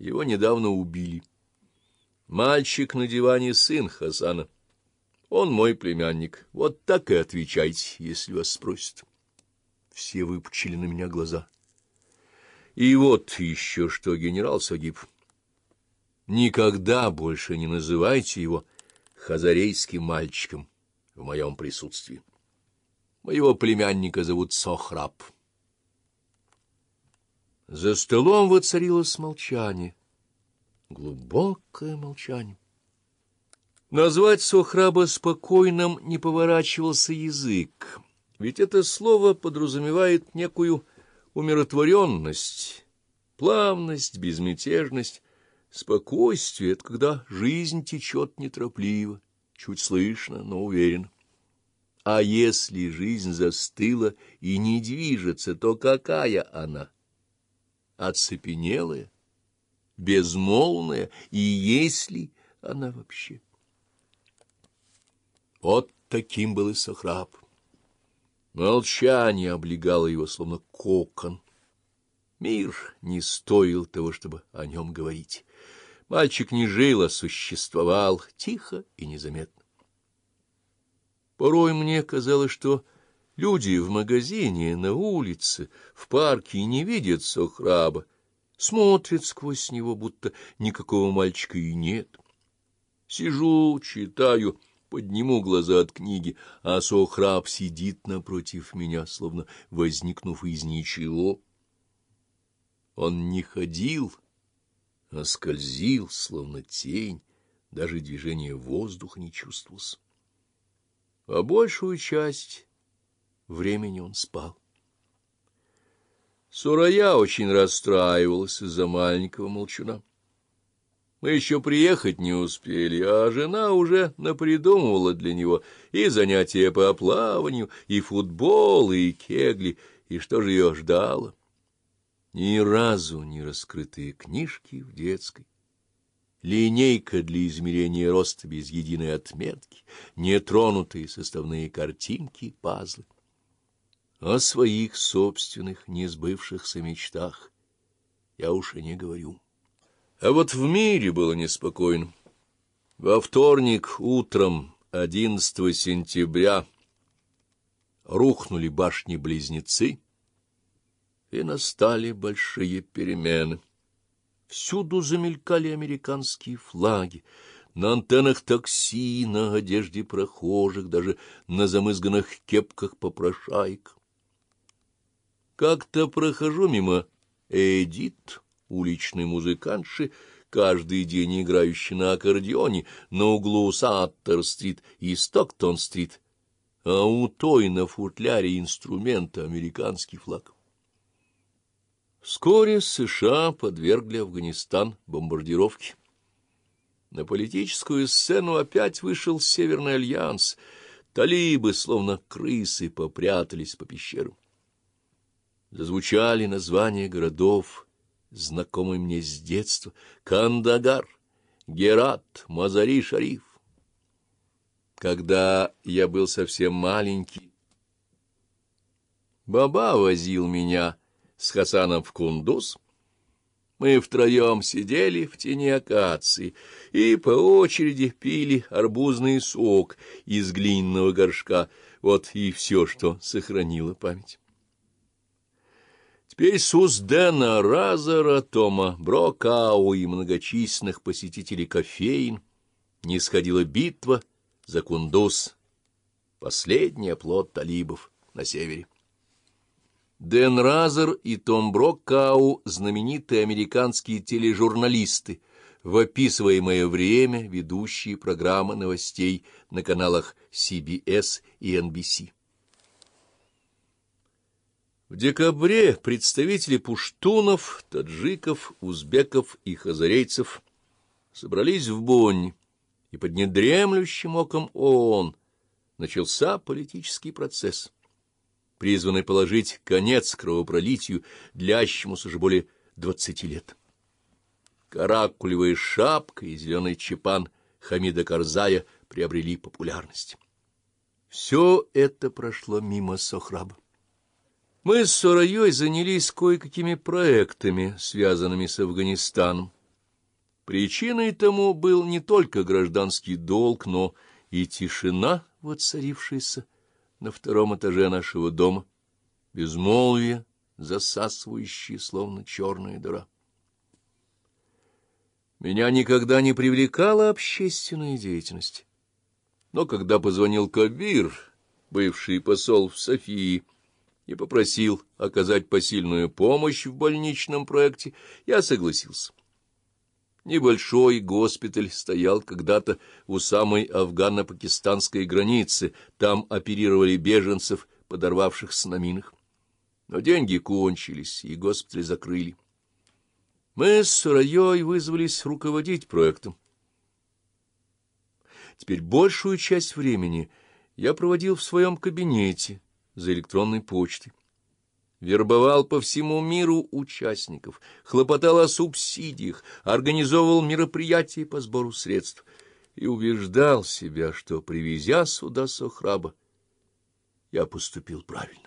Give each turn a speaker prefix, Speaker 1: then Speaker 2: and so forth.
Speaker 1: Его недавно убили. Мальчик на диване — сын Хасана. Он мой племянник. Вот так и отвечайте, если вас спросят. Все выпучили на меня глаза. И вот еще что, генерал Сагиб. Никогда больше не называйте его хазарейским мальчиком в моем присутствии. Моего племянника зовут Сохраб. За столом воцарилось молчание, глубокое молчание. Назвать Сохраба спокойным не поворачивался язык, ведь это слово подразумевает некую умиротворенность, плавность, безмятежность, спокойствие — это когда жизнь течет неторопливо, чуть слышно, но уверенно. А если жизнь застыла и не движется, то какая она? Оцепенелая, безмолвная, и есть ли она вообще? Вот таким был и Сохраб. Молчание облегало его, словно кокон. Мир не стоил того, чтобы о нем говорить. Мальчик не жил, а существовал тихо и незаметно. Порой мне казалось, что люди в магазине, на улице, в парке не видят Сохраба, смотрят сквозь него, будто никакого мальчика и нет. Сижу, читаю, подниму глаза от книги, а Сохраб сидит напротив меня, словно возникнув из ничего. Он не ходил, а скользил, словно тень, даже движение воздуха не чувствовался а большую часть времени он спал. Сурая очень расстраивалась из-за маленького молчуна. Мы еще приехать не успели, а жена уже напридумывала для него и занятия по плаванию, и футбол, и кегли, и что же ее ждало? Ни разу не раскрытые книжки в детской, линейка для измерения роста без единой отметки, нетронутые составные картинки, пазлы. О своих собственных несбывшихся мечтах я уж и не говорю. А вот в мире было неспокойно. Во вторник утром 11 сентября рухнули башни-близнецы, и настали большие перемены. Всюду замелькали американские флаги, на антеннах такси, на одежде прохожих, даже на замызганных кепках попрошайк. Как-то прохожу мимо Эдит, уличной музыкантши, каждый день играющий на аккордеоне на углу Саттер-стрит и Стоктон-стрит, а у той на футляре инструмента американский флаг. Вскоре США подвергли Афганистан бомбардировке. На политическую сцену опять вышел Северный альянс. Талибы, словно крысы, попрятались по пещерам. Зазвучали названия городов, знакомые мне с детства. Кандагар, Герат, Мазари-Шариф. Когда я был совсем маленький, баба возил меня с Хасаном в Кундуз. Мы втроем сидели в тени акации и по очереди пили арбузный сок из глиняного горшка. Вот и все, что сохранило память. Теперь Суздена, Разора, Тома, Брокау и многочисленных посетителей кофеин не сходила битва за Кундуз, последний оплот талибов на севере. Дэн Разер и Том Броккау — знаменитые американские тележурналисты, в описываемое время ведущие программы новостей на каналах CBS и NBC. В декабре представители пуштунов, таджиков, узбеков и хазарейцев собрались в Бонне, и под недремлющим оком ООН начался политический процесс призванный положить конец кровопролитию, длящемуся уже более двадцати лет. Каракулевая шапка и зеленый чепан Хамида Карзая приобрели популярность. Все это прошло мимо Сохраба. Мы с Сураей занялись кое-какими проектами, связанными с Афганистаном, Причиной тому был не только гражданский долг, но и тишина, воцарившаяся на втором этаже нашего дома, безмолвие, засасывающее, словно черная дыра. Меня никогда не привлекала общественная деятельность. Но когда позвонил Кабир, бывший посол в Софии, и попросил оказать посильную помощь в больничном проекте, я согласился. Небольшой госпиталь стоял когда-то у самой афгано-пакистанской границы, там оперировали беженцев, подорвавшихся на минах. Но деньги кончились, и госпиталь закрыли. Мы с Раей вызвались руководить проектом. Теперь большую часть времени я проводил в своем кабинете за электронной почтой. Вербовал по всему миру участников, хлопотал о субсидиях, организовывал мероприятия по сбору средств и убеждал себя, что, привезя сюда Сохраба, я поступил правильно.